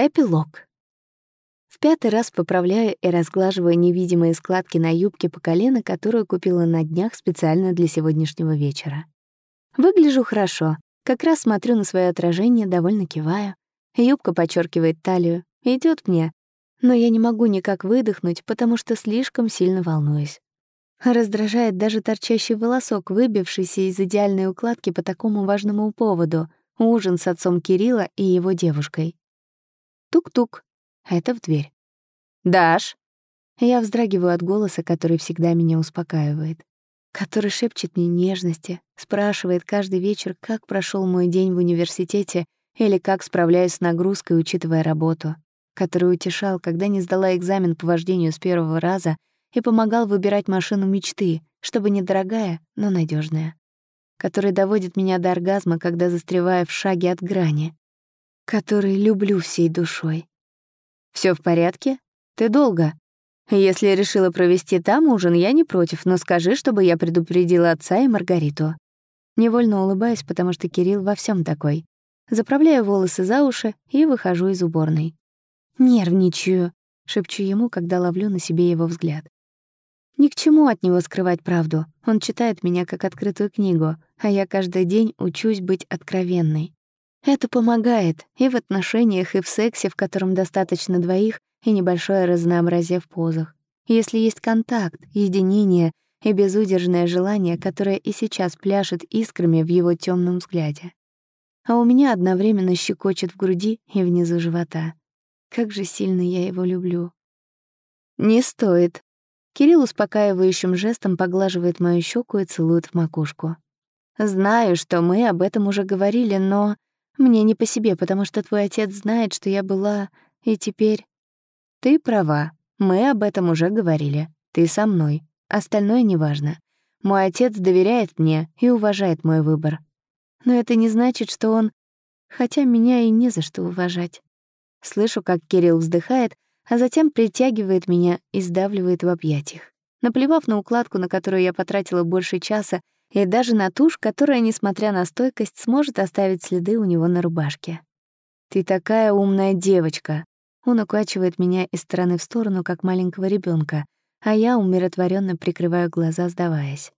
Эпилог. В пятый раз поправляю и разглаживаю невидимые складки на юбке по колено, которую купила на днях специально для сегодняшнего вечера. Выгляжу хорошо. Как раз смотрю на свое отражение, довольно киваю. Юбка подчеркивает талию. идет мне. Но я не могу никак выдохнуть, потому что слишком сильно волнуюсь. Раздражает даже торчащий волосок, выбившийся из идеальной укладки по такому важному поводу — ужин с отцом Кирилла и его девушкой. Тук-тук. Это в дверь. «Даш!» Я вздрагиваю от голоса, который всегда меня успокаивает, который шепчет мне нежности, спрашивает каждый вечер, как прошел мой день в университете или как справляюсь с нагрузкой, учитывая работу, который утешал, когда не сдала экзамен по вождению с первого раза и помогал выбирать машину мечты, чтобы недорогая, но надежная, который доводит меня до оргазма, когда застреваю в шаге от грани, который люблю всей душой. Все в порядке? Ты долго? Если решила провести там ужин, я не против, но скажи, чтобы я предупредила отца и Маргариту. Невольно улыбаюсь, потому что Кирилл во всем такой. Заправляю волосы за уши и выхожу из уборной. «Нервничаю», — шепчу ему, когда ловлю на себе его взгляд. Ни к чему от него скрывать правду. Он читает меня как открытую книгу, а я каждый день учусь быть откровенной. Это помогает и в отношениях, и в сексе, в котором достаточно двоих, и небольшое разнообразие в позах. Если есть контакт, единение и безудержное желание, которое и сейчас пляшет искрами в его темном взгляде. А у меня одновременно щекочет в груди и внизу живота. Как же сильно я его люблю. «Не стоит». Кирилл успокаивающим жестом поглаживает мою щеку и целует в макушку. «Знаю, что мы об этом уже говорили, но...» Мне не по себе, потому что твой отец знает, что я была, и теперь... Ты права, мы об этом уже говорили. Ты со мной. Остальное неважно. Мой отец доверяет мне и уважает мой выбор. Но это не значит, что он... Хотя меня и не за что уважать. Слышу, как Кирилл вздыхает, а затем притягивает меня и сдавливает в объятиях. Наплевав на укладку, на которую я потратила больше часа, и даже на тушь, которая, несмотря на стойкость, сможет оставить следы у него на рубашке. «Ты такая умная девочка!» Он укачивает меня из стороны в сторону, как маленького ребенка, а я умиротворенно прикрываю глаза, сдаваясь.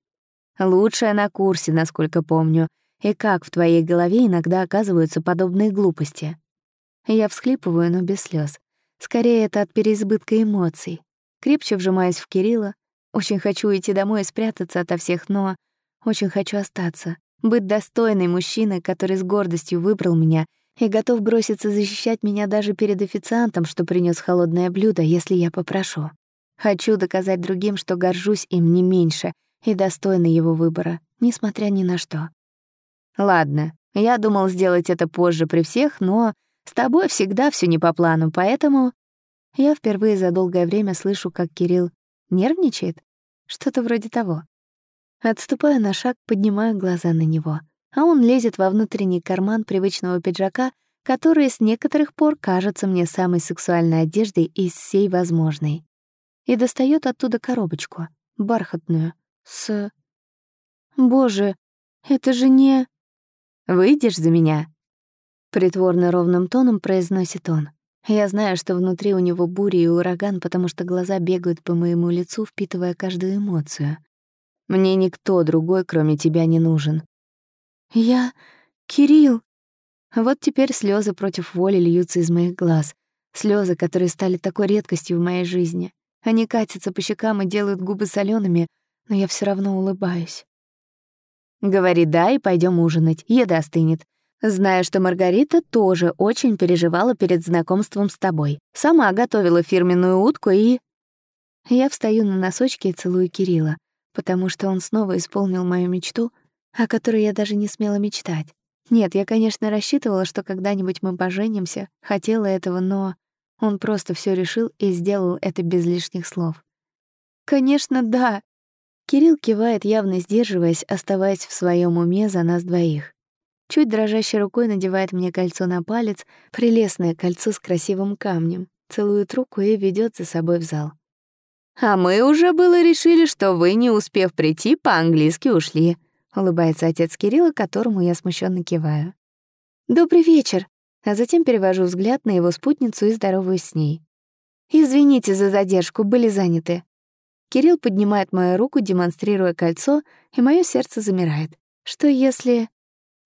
«Лучшая на курсе, насколько помню. И как в твоей голове иногда оказываются подобные глупости?» Я всхлипываю, но без слез. Скорее, это от переизбытка эмоций. Крепче вжимаюсь в Кирилла. Очень хочу уйти домой и спрятаться ото всех, но очень хочу остаться, быть достойной мужчины, который с гордостью выбрал меня и готов броситься защищать меня даже перед официантом, что принес холодное блюдо, если я попрошу. Хочу доказать другим, что горжусь им не меньше и достойна его выбора, несмотря ни на что. Ладно, я думал сделать это позже при всех, но с тобой всегда все не по плану, поэтому... Я впервые за долгое время слышу, как Кирилл нервничает. Что-то вроде того. Отступаю на шаг, поднимаю глаза на него, а он лезет во внутренний карман привычного пиджака, который с некоторых пор кажется мне самой сексуальной одеждой из всей возможной. И достает оттуда коробочку, бархатную, с... Боже, это же не... «Выйдешь за меня?» Притворно ровным тоном произносит он. Я знаю, что внутри у него буря и ураган, потому что глаза бегают по моему лицу, впитывая каждую эмоцию. Мне никто другой, кроме тебя, не нужен. Я... Кирилл. Вот теперь слезы против воли льются из моих глаз. Слезы, которые стали такой редкостью в моей жизни. Они катятся по щекам и делают губы солеными, но я все равно улыбаюсь. Говори «да» и пойдем ужинать, еда остынет. Зная, что Маргарита тоже очень переживала перед знакомством с тобой. Сама готовила фирменную утку и... Я встаю на носочки и целую Кирилла потому что он снова исполнил мою мечту, о которой я даже не смела мечтать. Нет, я, конечно, рассчитывала, что когда-нибудь мы поженимся, хотела этого, но он просто все решил и сделал это без лишних слов. «Конечно, да!» Кирилл кивает, явно сдерживаясь, оставаясь в своем уме за нас двоих. Чуть дрожащей рукой надевает мне кольцо на палец, прелестное кольцо с красивым камнем, целует руку и ведет за собой в зал. «А мы уже было решили, что вы, не успев прийти, по-английски ушли», — улыбается отец Кирилла, которому я смущенно киваю. «Добрый вечер», а затем перевожу взгляд на его спутницу и здороваюсь с ней. «Извините за задержку, были заняты». Кирилл поднимает мою руку, демонстрируя кольцо, и мое сердце замирает. Что если...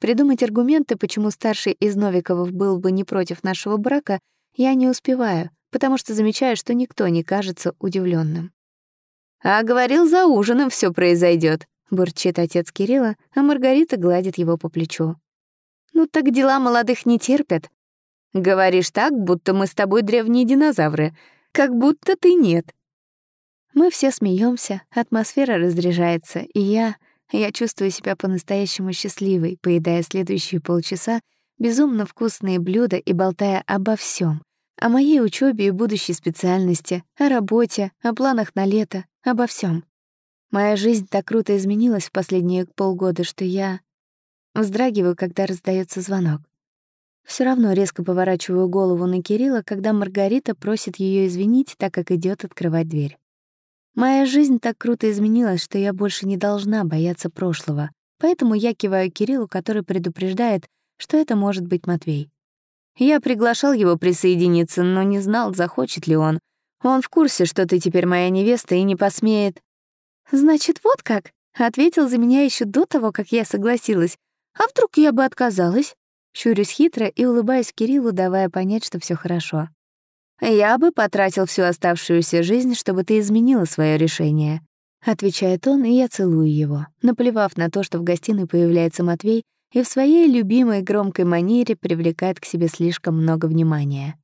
Придумать аргументы, почему старший из Новиковых был бы не против нашего брака, я не успеваю, потому что замечаю, что никто не кажется удивленным. «А говорил, за ужином все произойдет, бурчит отец Кирилла, а Маргарита гладит его по плечу. «Ну так дела молодых не терпят. Говоришь так, будто мы с тобой древние динозавры, как будто ты нет». Мы все смеемся, атмосфера разряжается, и я... Я чувствую себя по-настоящему счастливой, поедая следующие полчаса безумно вкусные блюда и болтая обо всем, о моей учебе и будущей специальности, о работе, о планах на лето, обо всем. Моя жизнь так круто изменилась в последние полгода, что я вздрагиваю, когда раздается звонок. Все равно резко поворачиваю голову на Кирилла, когда Маргарита просит ее извинить, так как идет открывать дверь. Моя жизнь так круто изменилась, что я больше не должна бояться прошлого, поэтому я киваю Кириллу, который предупреждает, что это может быть Матвей. Я приглашал его присоединиться, но не знал, захочет ли он. Он в курсе, что ты теперь моя невеста и не посмеет. «Значит, вот как?» — ответил за меня еще до того, как я согласилась. «А вдруг я бы отказалась?» Щурюсь хитро и улыбаюсь Кириллу, давая понять, что все хорошо. «Я бы потратил всю оставшуюся жизнь, чтобы ты изменила свое решение», — отвечает он, и я целую его, наплевав на то, что в гостиной появляется Матвей и в своей любимой громкой манере привлекает к себе слишком много внимания.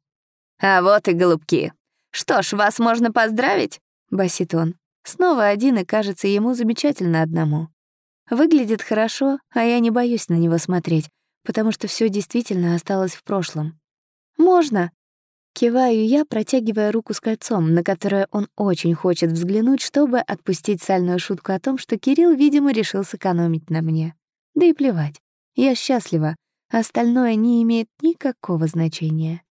«А вот и голубки. Что ж, вас можно поздравить?» — басит он. Снова один, и кажется ему замечательно одному. Выглядит хорошо, а я не боюсь на него смотреть, потому что все действительно осталось в прошлом. «Можно!» Киваю я, протягивая руку с кольцом, на которое он очень хочет взглянуть, чтобы отпустить сальную шутку о том, что Кирилл, видимо, решил сэкономить на мне. Да и плевать. Я счастлива, остальное не имеет никакого значения.